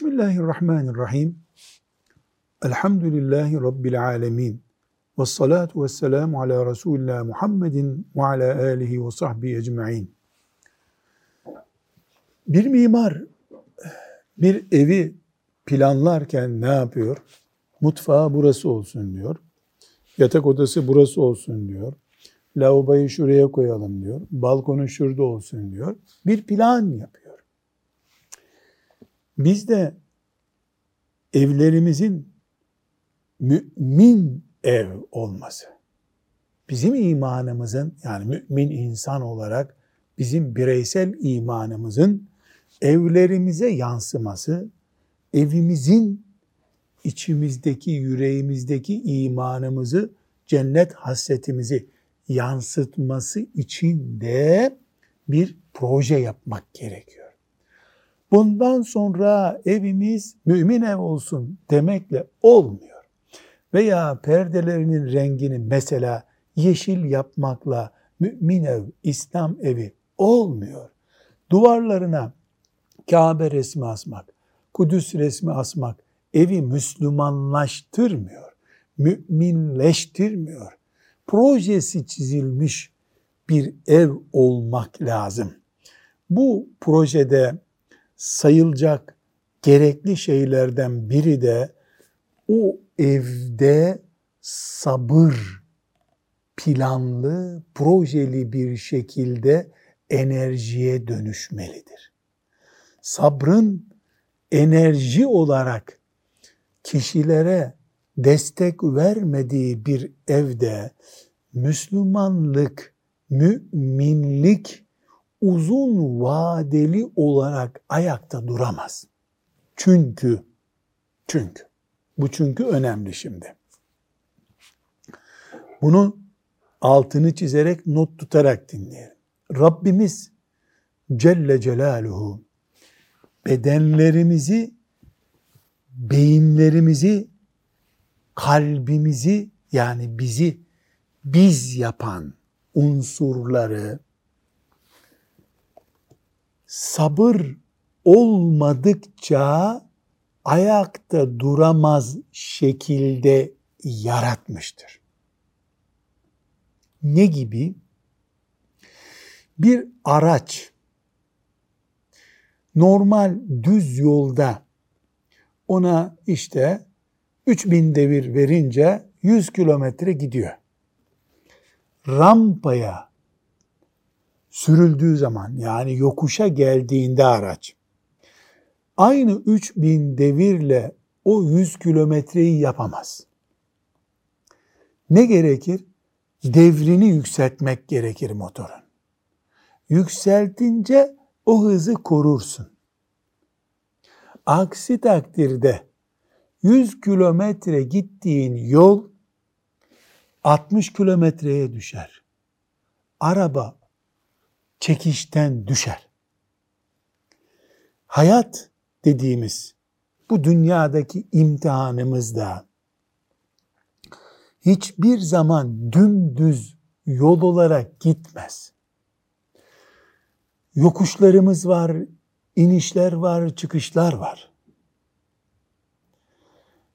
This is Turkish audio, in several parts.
Bismillahirrahmanirrahim. Elhamdülillahi Rabbil alemin. Ve salatu ve selamu ala Resulullah Muhammedin ve ala alihi ve sahbihi ecma'in. Bir mimar bir evi planlarken ne yapıyor? Mutfağı burası olsun diyor. Yatak odası burası olsun diyor. Lavaboyu şuraya koyalım diyor. Balkonu şurada olsun diyor. Bir plan yapıyor. Biz de evlerimizin mümin ev olması, bizim imanımızın yani mümin insan olarak bizim bireysel imanımızın evlerimize yansıması, evimizin içimizdeki, yüreğimizdeki imanımızı, cennet hasretimizi yansıtması için de bir proje yapmak gerekiyor. Bundan sonra evimiz mümin ev olsun demekle olmuyor. Veya perdelerinin rengini mesela yeşil yapmakla mümin ev, İslam evi olmuyor. Duvarlarına Kabe resmi asmak, Kudüs resmi asmak evi Müslümanlaştırmıyor, müminleştirmiyor. Projesi çizilmiş bir ev olmak lazım. Bu projede sayılacak gerekli şeylerden biri de o evde sabır planlı, projeli bir şekilde enerjiye dönüşmelidir. Sabrın enerji olarak kişilere destek vermediği bir evde Müslümanlık, müminlik uzun vadeli olarak ayakta duramaz. Çünkü, çünkü, bu çünkü önemli şimdi. Bunu altını çizerek, not tutarak dinleyelim. Rabbimiz Celle Celaluhu bedenlerimizi, beyinlerimizi, kalbimizi yani bizi biz yapan unsurları sabır olmadıkça ayakta duramaz şekilde yaratmıştır. Ne gibi? Bir araç normal düz yolda ona işte 3000 devir verince 100 kilometre gidiyor. Rampaya sürüldüğü zaman yani yokuşa geldiğinde araç aynı 3000 devirle o 100 kilometreyi yapamaz. Ne gerekir? Devrini yükseltmek gerekir motorun. Yükseltince o hızı korursun. Aksi takdirde 100 kilometre gittiğin yol 60 kilometreye düşer. Araba çekişten düşer. Hayat dediğimiz bu dünyadaki imtihanımız da hiçbir zaman dümdüz yol olarak gitmez. Yokuşlarımız var, inişler var, çıkışlar var.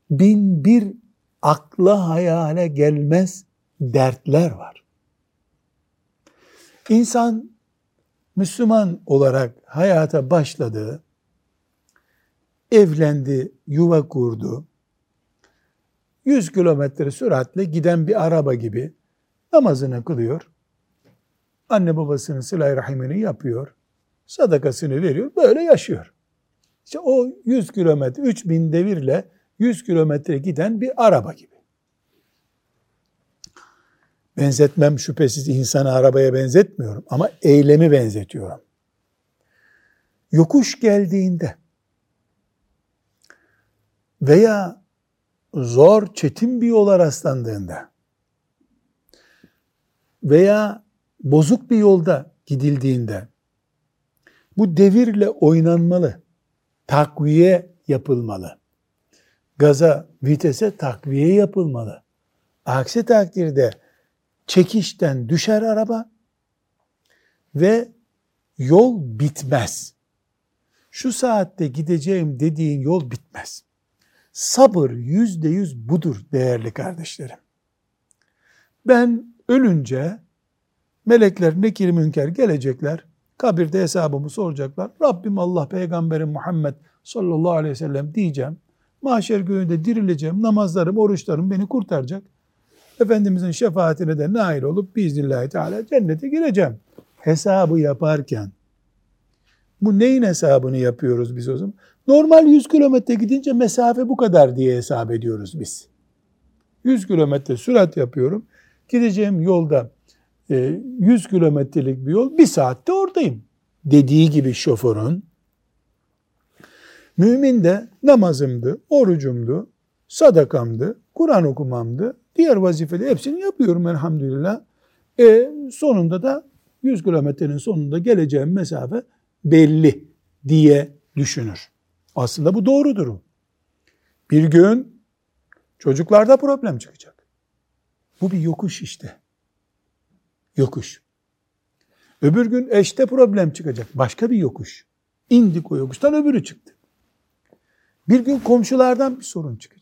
Bin bir akla hayale gelmez dertler var. İnsan Müslüman olarak hayata başladı, evlendi, yuva kurdu, 100 kilometre süratle giden bir araba gibi namazını kılıyor, anne babasının sıla rahimini yapıyor, sadakasını veriyor, böyle yaşıyor. İşte o 100 kilometre, 3000 devirle 100 kilometre giden bir araba gibi. Benzetmem şüphesiz insanı arabaya benzetmiyorum ama eylemi benzetiyorum. Yokuş geldiğinde veya zor, çetin bir yola rastlandığında veya bozuk bir yolda gidildiğinde bu devirle oynanmalı, takviye yapılmalı. Gaza, vitese takviye yapılmalı. Aksi takdirde çekişten düşer araba ve yol bitmez. şu saatte gideceğim dediğin yol bitmez. Sabır yüzde yüz budur değerli kardeşlerim. Ben ölünce melekler nekir münker gelecekler. Kabirde hesabımı soracaklar. Rabbim Allah peygamberim Muhammed sallallahu aleyhi ve sellem diyeceğim. Mahşer gününde dirileceğim. Namazlarım, oruçlarım beni kurtaracak. Efendimizin şefaatine de nail olup biiznillahü teala cennete gireceğim. Hesabı yaparken bu neyin hesabını yapıyoruz biz o zaman? Normal 100 kilometre gidince mesafe bu kadar diye hesap ediyoruz biz. 100 kilometre sürat yapıyorum. Gideceğim yolda 100 e, kilometrelik bir yol bir saatte oradayım dediği gibi şoförün mümin de namazımdı, orucumdu, sadakamdı, Kur'an okumamdı, diğer vazifeli hepsini yapıyorum elhamdülillah. E, sonunda da 100 kilometrenin sonunda geleceğim mesafe belli diye düşünür. Aslında bu doğrudur. Bir gün çocuklarda problem çıkacak. Bu bir yokuş işte. Yokuş. Öbür gün eşte problem çıkacak. Başka bir yokuş. İndik o yokuştan öbürü çıktı. Bir gün komşulardan bir sorun çıkacak.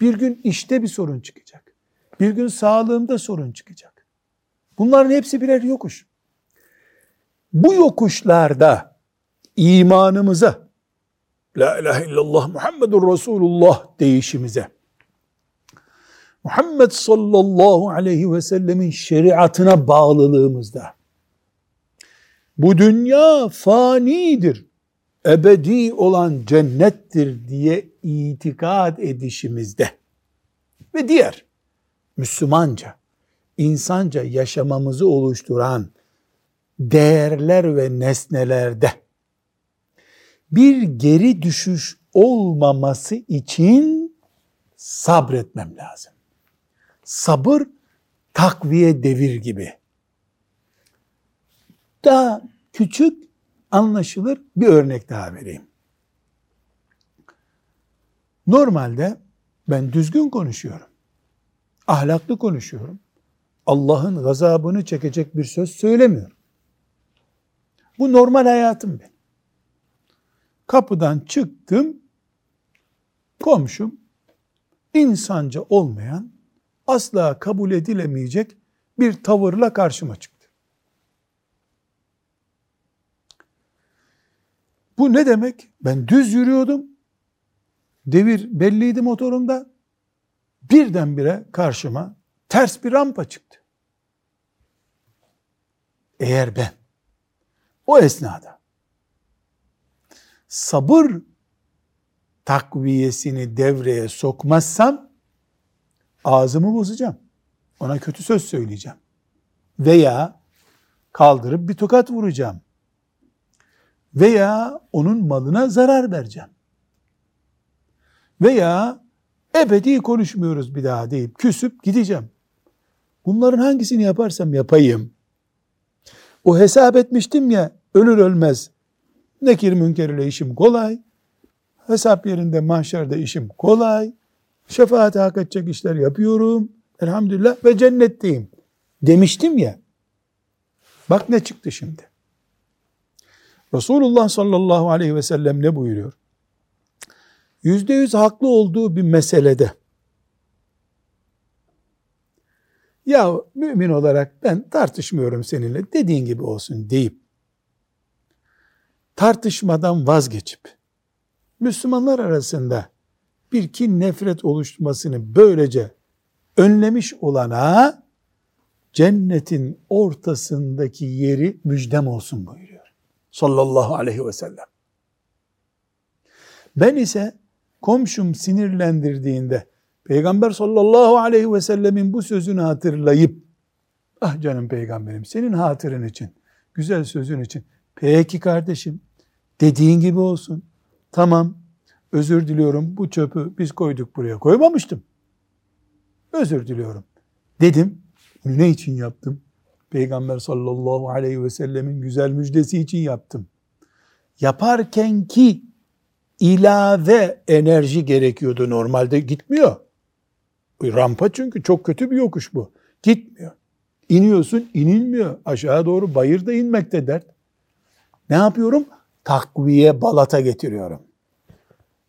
Bir gün işte bir sorun çıkacak. Bir gün sağlığımda sorun çıkacak. Bunların hepsi birer yokuş. Bu yokuşlarda imanımıza, La ilahe illallah Muhammedur Resulullah değişimize, Muhammed sallallahu aleyhi ve sellemin şeriatına bağlılığımızda, bu dünya fanidir, ebedi olan cennettir diye itikad edişimizde ve diğer Müslümanca, insanca yaşamamızı oluşturan değerler ve nesnelerde bir geri düşüş olmaması için sabretmem lazım. Sabır takviye devir gibi. Daha küçük anlaşılır bir örnek daha vereyim. Normalde ben düzgün konuşuyorum. Ahlaklı konuşuyorum. Allah'ın gazabını çekecek bir söz söylemiyorum. Bu normal hayatım benim. Kapıdan çıktım, komşum insanca olmayan, asla kabul edilemeyecek bir tavırla karşıma çıktı. Bu ne demek? Ben düz yürüyordum. Devir belliydi motorumda. Birdenbire karşıma ters bir rampa çıktı. Eğer ben o esnada sabır takviyesini devreye sokmazsam ağzımı bozacağım. Ona kötü söz söyleyeceğim. Veya kaldırıp bir tokat vuracağım. Veya onun malına zarar vereceğim. Veya ebedi konuşmuyoruz bir daha deyip küsüp gideceğim. Bunların hangisini yaparsam yapayım. O hesap etmiştim ya ölür ölmez nekir münker ile işim kolay. Hesap yerinde mahşerde işim kolay. Şefaate hak edecek işler yapıyorum. Elhamdülillah ve cennetteyim. Demiştim ya. Bak ne çıktı şimdi. Resulullah sallallahu aleyhi ve sellem ne buyuruyor? Yüzde yüz haklı olduğu bir meselede ya mümin olarak ben tartışmıyorum seninle dediğin gibi olsun deyip tartışmadan vazgeçip Müslümanlar arasında bir kin nefret oluşmasını böylece önlemiş olana cennetin ortasındaki yeri müjdem olsun buyuruyor. Sallallahu aleyhi ve sellem. Ben ise komşum sinirlendirdiğinde Peygamber sallallahu aleyhi ve sellemin bu sözünü hatırlayıp ah canım peygamberim senin hatırın için, güzel sözün için peki kardeşim dediğin gibi olsun. Tamam özür diliyorum bu çöpü biz koyduk buraya koymamıştım. Özür diliyorum dedim. Ne için yaptım? Peygamber sallallahu aleyhi ve sellemin güzel müjdesi için yaptım. Yaparken ki ilave enerji gerekiyordu. Normalde gitmiyor. Rampa çünkü çok kötü bir yokuş bu. Gitmiyor. İniyorsun inilmiyor. Aşağı doğru bayırda inmekte dert. Ne yapıyorum? takviye balata getiriyorum.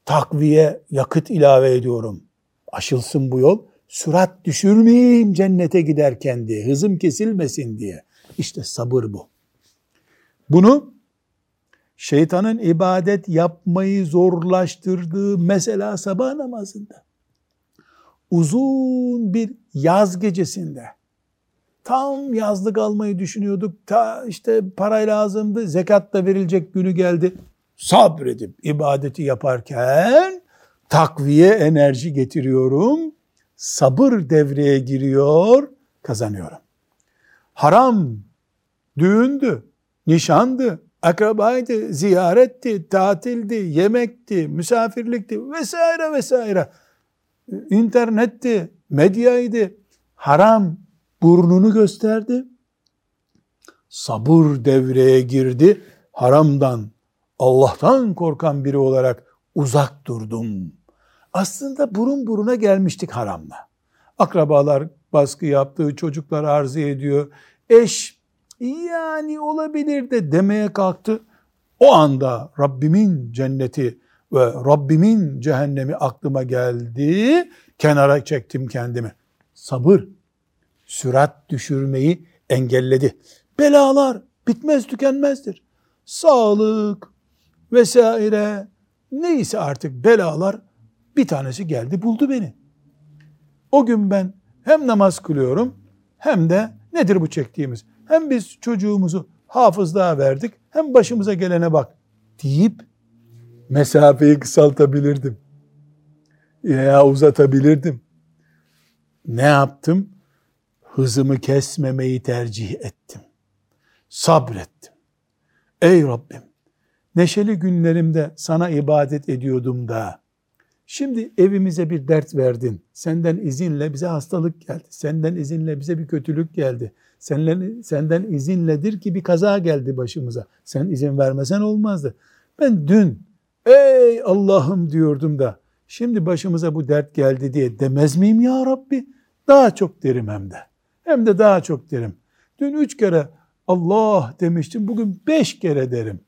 Takviye yakıt ilave ediyorum. Aşılsın bu yol. Sürat düşürmeyeyim cennete giderken diye. Hızım kesilmesin diye. İşte sabır bu. Bunu şeytanın ibadet yapmayı zorlaştırdığı mesela sabah namazında uzun bir yaz gecesinde tam yazlık almayı düşünüyorduk. Ta işte parayla lazımdı. Zekat da verilecek günü geldi. Sabredip ibadeti yaparken takviye enerji getiriyorum. Sabır devreye giriyor, kazanıyorum. Haram düğündü, nişandı, akrabaydı, ziyaretti, tatildi, yemekti, misafirlikti vesaire vesaire. İnternetti, medyaydı. Haram burnunu gösterdi. Sabır devreye girdi. Haramdan, Allah'tan korkan biri olarak uzak durdum. Aslında burun buruna gelmiştik haramla. Akrabalar baskı yaptığı çocuklar arzu ediyor. Eş yani olabilir de demeye kalktı. O anda Rabbimin cenneti ve Rabbimin cehennemi aklıma geldi. Kenara çektim kendimi. Sabır, sürat düşürmeyi engelledi. Belalar bitmez tükenmezdir. Sağlık vesaire neyse artık belalar bir tanesi geldi buldu beni. O gün ben hem namaz kılıyorum hem de nedir bu çektiğimiz? Hem biz çocuğumuzu hafızlığa verdik hem başımıza gelene bak deyip mesafeyi kısaltabilirdim. Ya uzatabilirdim. Ne yaptım? Hızımı kesmemeyi tercih ettim. Sabrettim. Ey Rabbim, neşeli günlerimde sana ibadet ediyordum da, şimdi evimize bir dert verdin. Senden izinle bize hastalık geldi. Senden izinle bize bir kötülük geldi. Senden, senden izinledir ki bir kaza geldi başımıza. Sen izin vermesen olmazdı. Ben dün ey Allah'ım diyordum da şimdi başımıza bu dert geldi diye demez miyim ya Rabbi? Daha çok derim hem de. Hem de daha çok derim. Dün üç kere Allah demiştim. Bugün beş kere derim.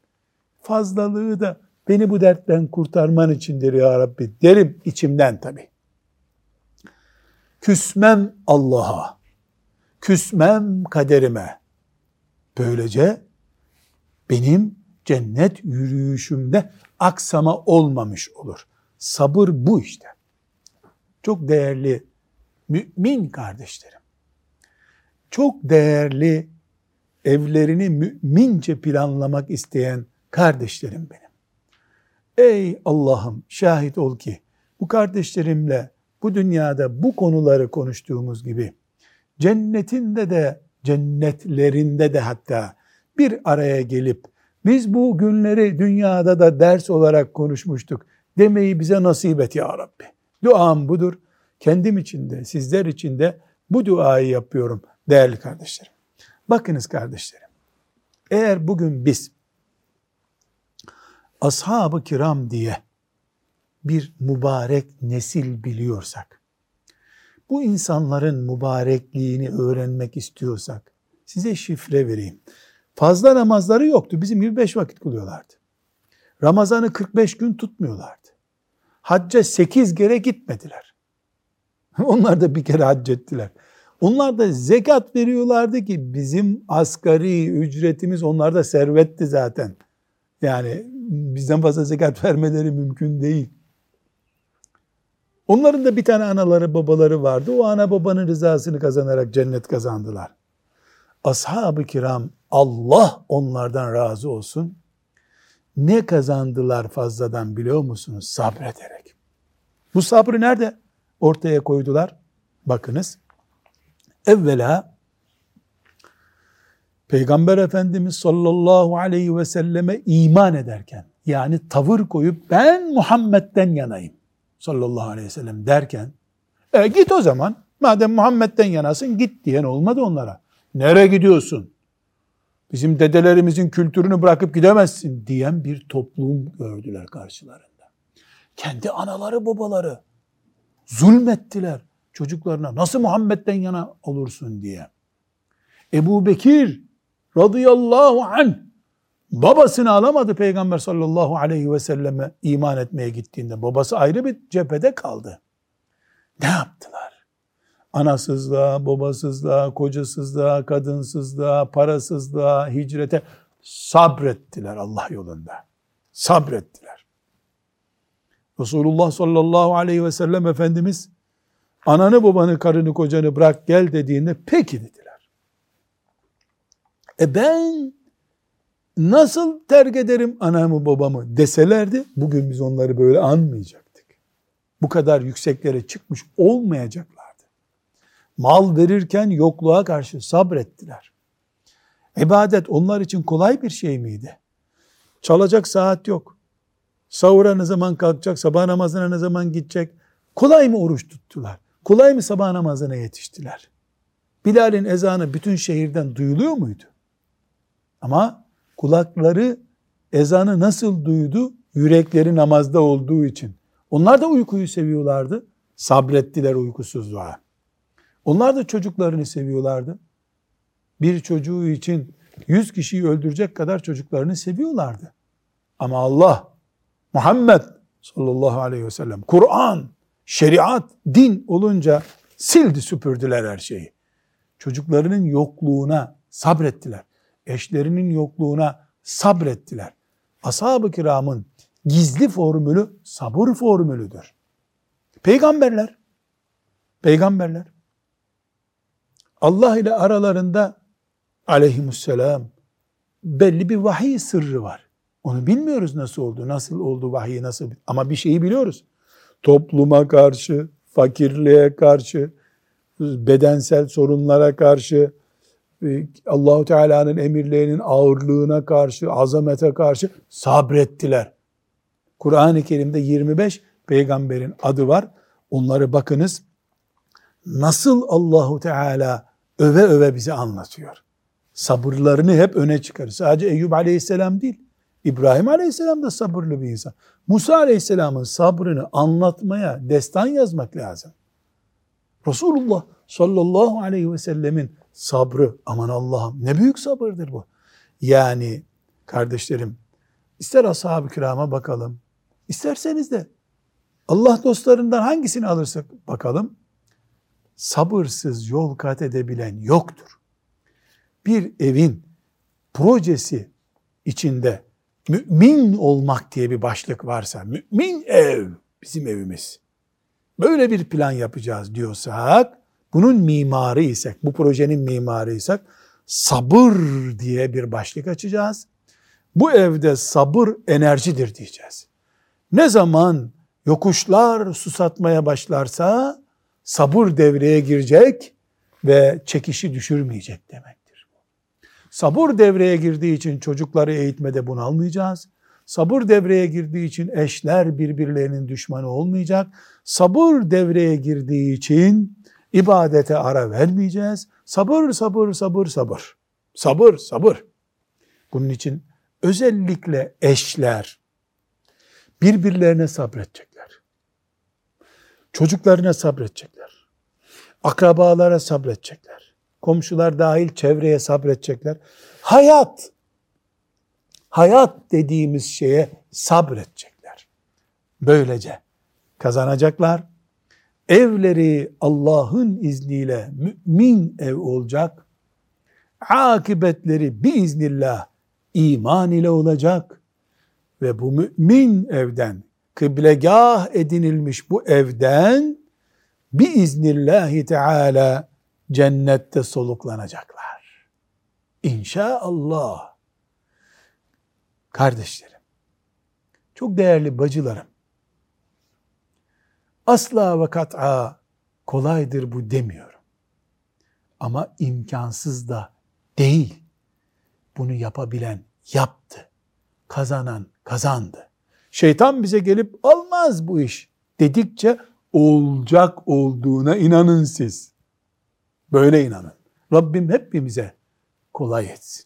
Fazlalığı da beni bu dertten kurtarman içindir ya Rabbi derim içimden tabi. Küsmem Allah'a. Küsmem kaderime. Böylece benim cennet yürüyüşümde aksama olmamış olur. Sabır bu işte. Çok değerli mümin kardeşlerim. Çok değerli evlerini mümince planlamak isteyen kardeşlerim benim. Ey Allah'ım şahit ol ki bu kardeşlerimle bu dünyada bu konuları konuştuğumuz gibi cennetinde de cennetlerinde de hatta bir araya gelip biz bu günleri dünyada da ders olarak konuşmuştuk demeyi bize nasip et ya Rabbi. Duam budur. Kendim için de sizler için de bu duayı yapıyorum değerli kardeşlerim. Bakınız kardeşlerim. Eğer bugün biz ashab-ı kiram diye bir mübarek nesil biliyorsak, bu insanların mübarekliğini öğrenmek istiyorsak, size şifre vereyim. Fazla namazları yoktu. Bizim gibi beş vakit kılıyorlardı. Ramazan'ı 45 gün tutmuyorlardı. Hacca 8 kere gitmediler. Onlar da bir kere hac ettiler. Onlar da zekat veriyorlardı ki bizim asgari ücretimiz onlarda servetti zaten. Yani bizden fazla zekat vermeleri mümkün değil. Onların da bir tane anaları babaları vardı. O ana babanın rızasını kazanarak cennet kazandılar. Ashab-ı kiram Allah onlardan razı olsun. Ne kazandılar fazladan biliyor musunuz? Sabrederek. Bu sabrı nerede ortaya koydular? Bakınız. Evvela Peygamber Efendimiz sallallahu aleyhi ve selleme iman ederken yani tavır koyup ben Muhammed'den yanayım sallallahu aleyhi ve sellem derken e git o zaman madem Muhammed'den yanasın git diyen olmadı onlara. Nereye gidiyorsun? Bizim dedelerimizin kültürünü bırakıp gidemezsin diyen bir toplum gördüler karşılarında. Kendi anaları babaları zulmettiler çocuklarına. Nasıl Muhammed'den yana olursun diye. Ebu Bekir radıyallahu an Babasını alamadı Peygamber sallallahu aleyhi ve selleme iman etmeye gittiğinde. Babası ayrı bir cephede kaldı. Ne yaptılar? Anasızlığa, babasızlığa, kocasızlığa, kadınsızlığa, parasızlığa, hicrete sabrettiler Allah yolunda. Sabrettiler. Resulullah sallallahu aleyhi ve sellem Efendimiz ananı babanı karını kocanı bırak gel dediğinde peki dediler. E ben nasıl terk ederim anamı babamı deselerdi bugün biz onları böyle anmayacaktık. Bu kadar yükseklere çıkmış olmayacaklardı. Mal verirken yokluğa karşı sabrettiler. İbadet onlar için kolay bir şey miydi? Çalacak saat yok. Sahura ne zaman kalkacak, sabah namazına ne zaman gidecek? Kolay mı oruç tuttular? Kolay mı sabah namazına yetiştiler? Bilal'in ezanı bütün şehirden duyuluyor muydu? Ama kulakları ezanı nasıl duydu? Yürekleri namazda olduğu için. Onlar da uykuyu seviyorlardı. Sabrettiler uykusuzluğa. Onlar da çocuklarını seviyorlardı. Bir çocuğu için yüz kişiyi öldürecek kadar çocuklarını seviyorlardı. Ama Allah, Muhammed sallallahu aleyhi ve sellem, Kur'an, şeriat, din olunca sildi süpürdüler her şeyi. Çocuklarının yokluğuna sabrettiler. Eşlerinin yokluğuna sabrettiler. Ashab-ı kiramın gizli formülü sabır formülüdür. Peygamberler, peygamberler Allah ile aralarında aleyhisselam belli bir vahiy sırrı var. Onu bilmiyoruz nasıl oldu, nasıl oldu vahiy nasıl ama bir şeyi biliyoruz. Topluma karşı, fakirliğe karşı, bedensel sorunlara karşı, Allahu Teala'nın emirlerinin ağırlığına karşı, azamete karşı sabrettiler. Kur'an-ı Kerim'de 25 peygamberin adı var. Onları bakınız. Nasıl Allahu Teala öve öve bize anlatıyor. Sabırlarını hep öne çıkarır. Sadece Eyüp Aleyhisselam değil. İbrahim Aleyhisselam da sabırlı bir insan. Musa Aleyhisselam'ın sabrını anlatmaya, destan yazmak lazım. Resulullah sallallahu aleyhi ve sellemin sabrı, aman Allah'ım ne büyük sabırdır bu. Yani kardeşlerim, ister ashab-ı kirama bakalım, isterseniz de Allah dostlarından hangisini alırsak bakalım, sabırsız yol kat edebilen yoktur. Bir evin projesi içinde mümin olmak diye bir başlık varsa, mümin ev bizim evimiz. Böyle bir plan yapacağız diyorsak, bunun mimarı isek, bu projenin mimarı isek, sabır diye bir başlık açacağız. Bu evde sabır enerjidir diyeceğiz. Ne zaman yokuşlar susatmaya başlarsa sabır devreye girecek ve çekişi düşürmeyecek demektir. Sabır devreye girdiği için çocukları eğitmede bunalmayacağız. Sabır devreye girdiği için eşler birbirlerinin düşmanı olmayacak. Sabır devreye girdiği için ibadete ara vermeyeceğiz. Sabır, sabır, sabır, sabır. Sabır, sabır. Bunun için özellikle eşler birbirlerine sabredecekler. Çocuklarına sabredecekler. Akrabalara sabredecekler. Komşular dahil çevreye sabredecekler. Hayat, hayat dediğimiz şeye sabredecekler. Böylece kazanacaklar. Evleri Allah'ın izniyle mümin ev olacak. Akıbetleri biiznillah iman ile olacak. Ve bu mümin evden kıblegah edinilmiş bu evden biiznillahi teala cennette soluklanacaklar. İnşallah. Kardeşlerim, çok değerli bacılarım, asla ve kat'a kolaydır bu demiyorum. Ama imkansız da değil. Bunu yapabilen yaptı. Kazanan kazandı. Şeytan bize gelip olmaz bu iş dedikçe olacak olduğuna inanın siz. Böyle inanın. Rabbim hepimize kolay etsin.